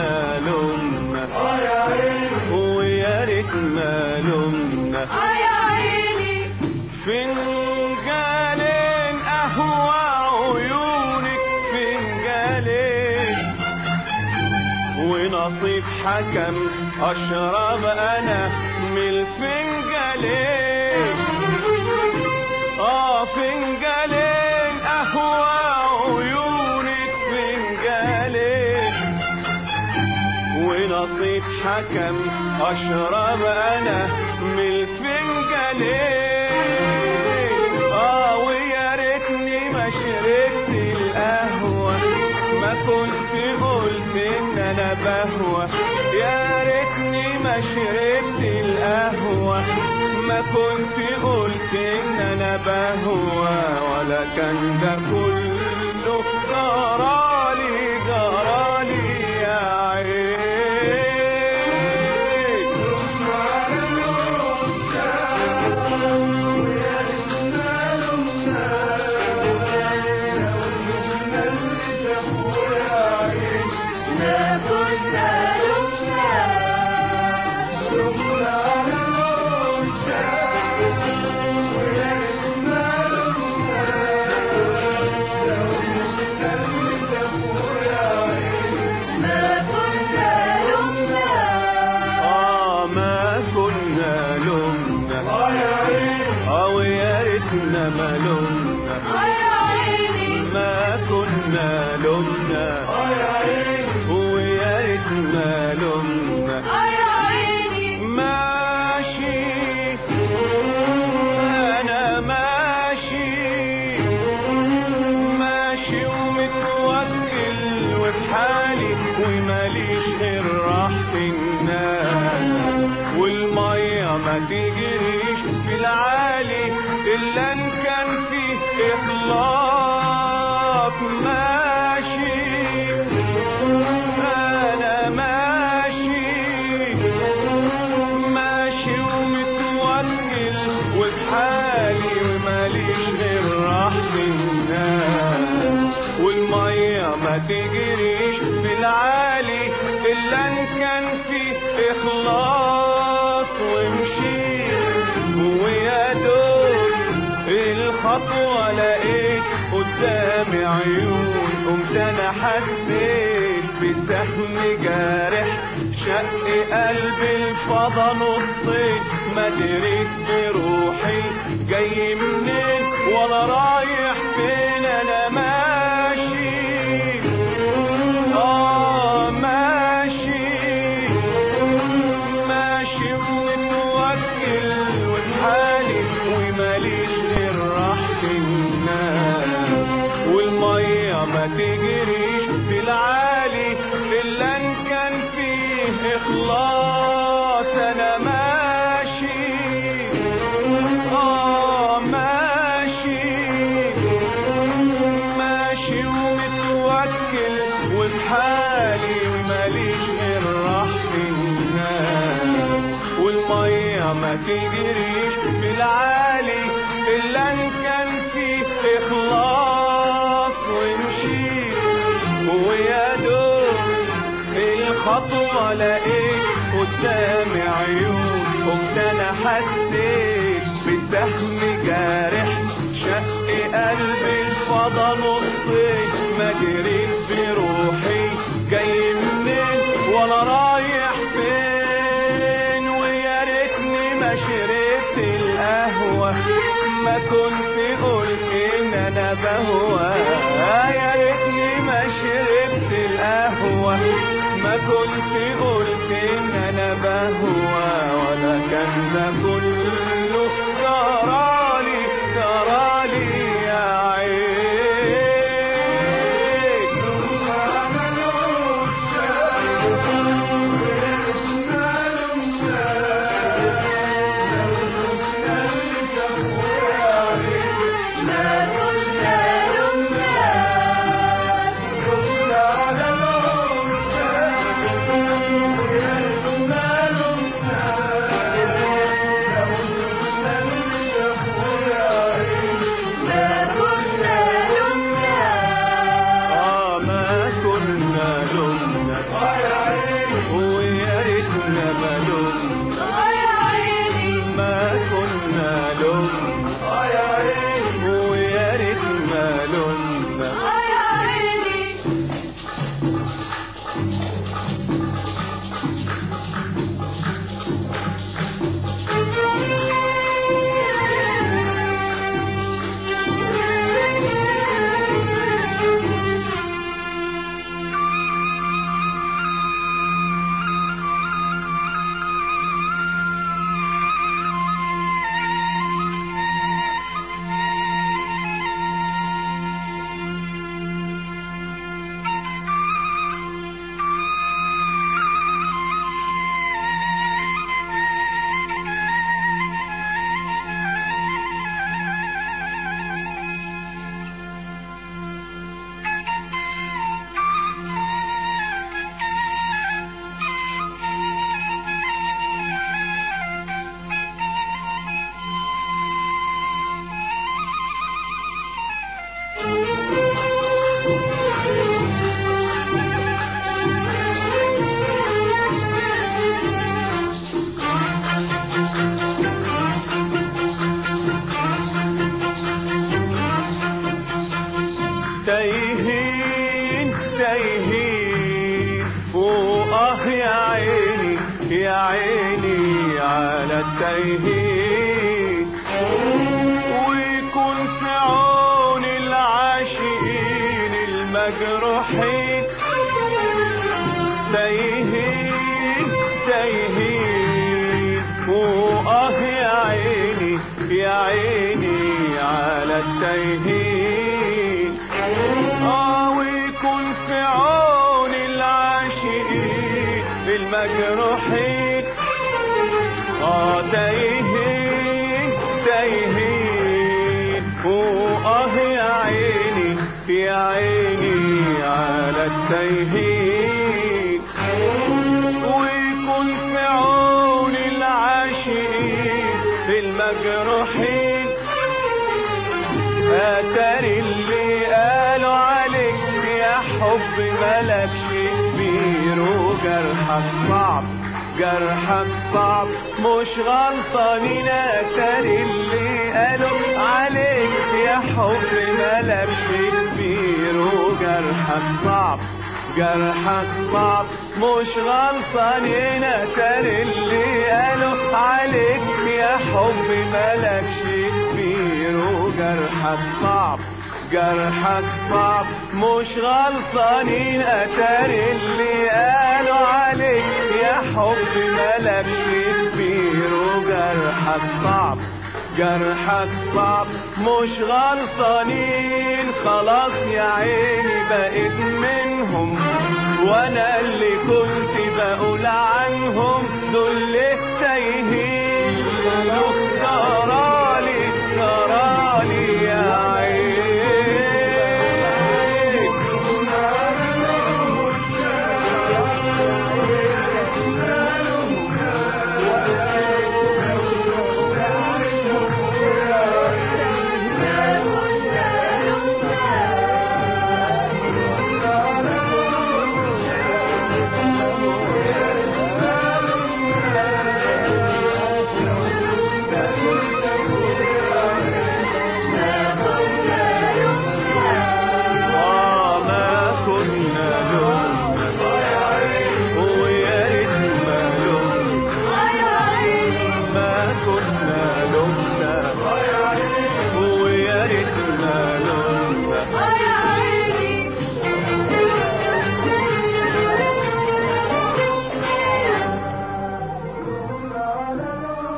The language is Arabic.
ما لومنا ويا ريت ما لومنا فنجالين قهوة عيونك فنجالين ونصيب حكم أشرب أنا. حكم أشرب أنا من الفنجالين آه ويا ريتني ما شربت القهوة. ما كنت قلت إن أنا بهوى يا ريتني ما شربت القهوة. ما كنت قلت إن أنا بهوى ولا كان ده كله كنا لمنا ويا ريتنا لمنا ماشي. أنا ماشي. ماشي ومتوكل وفي حالي وماليش غير الناس. والمية ما تجريش في العالي إلا إن كان فيه إخلاص. تجريش في العالي إلا إن كان في إخلاص. ومشيت ويا دوب الخطوة لقيت قدامي عيون. قمت أنا حسيت بسهم جارح شق قلبي الفضا نصين. ما دريت بروحي جاي منين؟ ولا رايح فين؟ تجريش في العالي إلا إن كان فيه إخلاص ومشيت ويا دوب الخطوة لقيت قدامي عيون. أنا حسيت بسهم جارح. شق قلبي الفضا نصين ما جريت بروحي جاي منين؟ ولا رايح فين؟ ما شربت القهوة ما كنت قلت إن أنا بهوى. يا ريتني ما شربت القهوة ما كنت قلت إن أنا بهوى. ولا كان ده كله Yeah. التايهين ويكون في عون العاشقين المجروحين. تايهين تايهين. وآه يا عيني يا عيني على التايهين. آه ويكون في عون العاشقين المجروحين. آه تايهين تايهين وآه يا عيني يا عيني على التايهين ويكون في عون العاشقين المجروحين يا حب ملكش كبير وجرحك صعب جرحك صعب مش غلطانين اتاري اللي قالوا عليك يا حب ملكش كبير وجرحك صعب جرحك صعب مش غلطانين اتاري اللي قالوا عليك يا حب ملكش كبير وجرحك صعب جرحك صعب مش غلطانين اتاري اللي قالوا جرحك صعب جرحك صعب مش غلطانين خلاص يا عيني بقيت منهم. وأنا اللي كنت بقول عنهم دول ليه تايهين